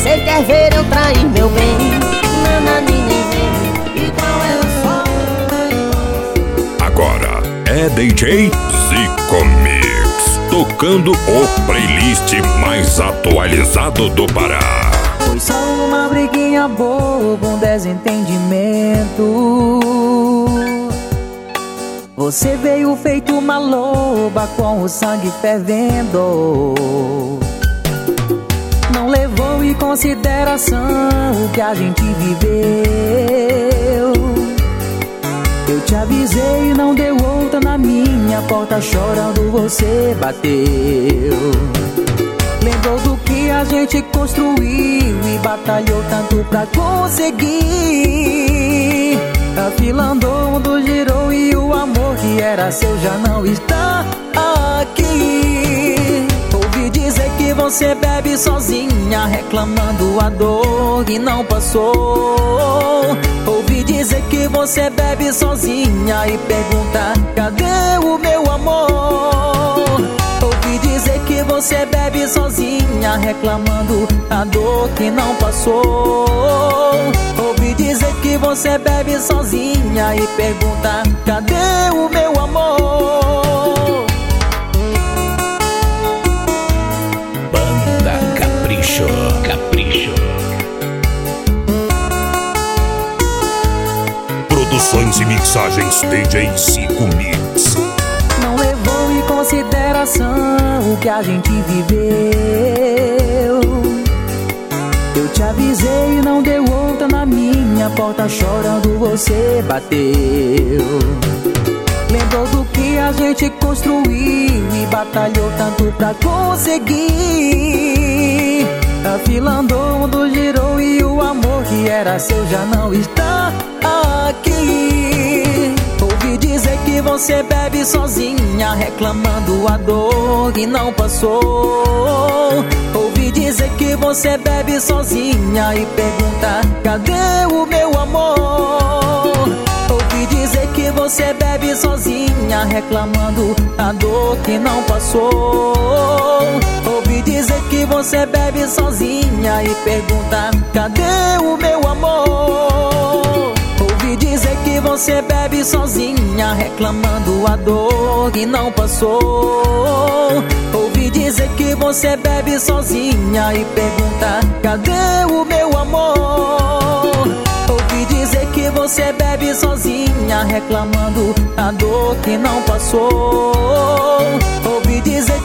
Você quer ver eu trair meu bem Nananine, e qual é o som? Agora é DJ Zico Mix Tocando o playlist mais atualizado do Pará Foi só uma briguinha boba, um desentendimento você veio feito uma loba com o sangue fervendo. Consideração que a gente viveu. Eu te avisei e não deu outra na minha porta chorando você bateu. Lembrou do que a gente construiu e batalhou tanto pra conseguir. A fila andou, o mundo girou e o amor que era seu já não está você bebe sozinha, reclamando a dor que não passou. Ouvi dizer que você bebe sozinha e pergunta: cadê o meu amor? Ouvi dizer que você bebe sozinha, reclamando a dor que não passou. Ouvi dizer que você bebe sozinha e pergunta: cadê o meu amor? Capricho, Capricho. Produções e mixagens DJ 5 Mix. Não levou em consideração o que a gente viveu. Eu te avisei e não deu outra na minha porta chorando você bateu. Lembrou do que a gente construiu e batalhou tanto pra conseguir. A fila andou, o mundo girou e o amor que era seu já não está aqui. Ouvi dizer que você bebe sozinha, reclamando a dor que não passou. Ouvi dizer que você bebe sozinha e pergunta: cadê o meu amor? Ouvi dizer que você bebe sozinha, reclamando a dor que não passou. Você bebe sozinha e pergunta: cadê o meu amor? Ouvi dizer que você bebe sozinha, reclamando a dor que não passou. Ouvi dizer que você bebe sozinha e pergunta: cadê o meu amor? Ouvi dizer que você bebe sozinha, reclamando a dor que não passou. Ouvi dizer